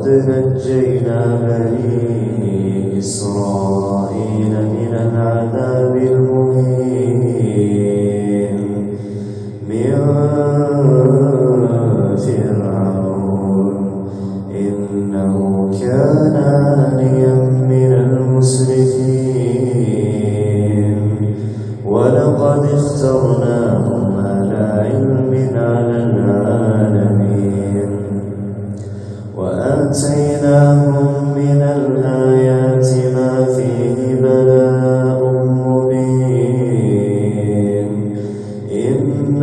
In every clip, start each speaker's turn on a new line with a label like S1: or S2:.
S1: ولقد نجينا بني إسرائيل من العذاب المهين من فرعون. إنه كان عاليا وآتيناهم من الآيات ما فيه بلاء مبين إن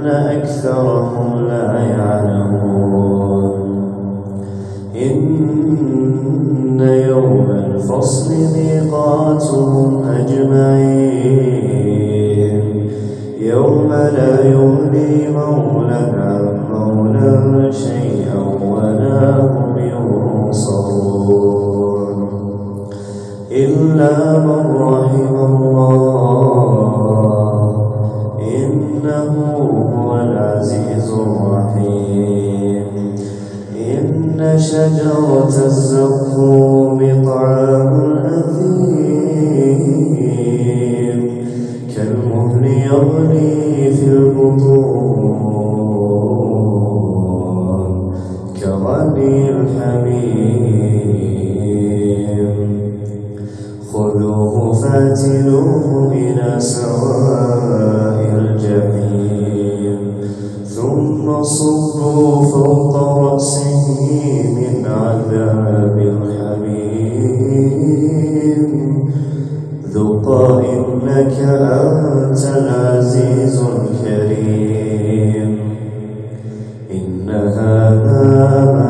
S1: ولكن أكثرهم لا يعلمون. إن يوم الفصل ميقاتهم أجمعين. يوم لا يغني مولى عن العزيز الرحيم. إن شجرة الزقوم طعام الأثيم كالمهل يغلي في البطون كغلي الحميم خذوه فاتلوه إلى سواء. صبوا فوق رأسه من عذاب الحميم ذق إنك أنت العزيز الكريم. إن هذا ما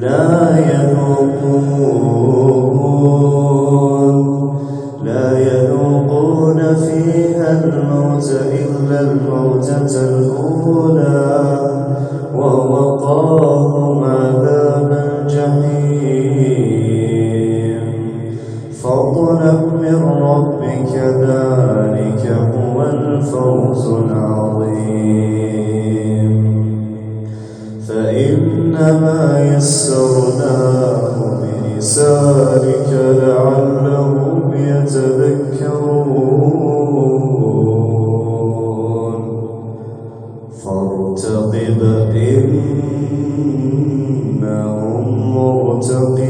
S1: لا يذوقون 走遍。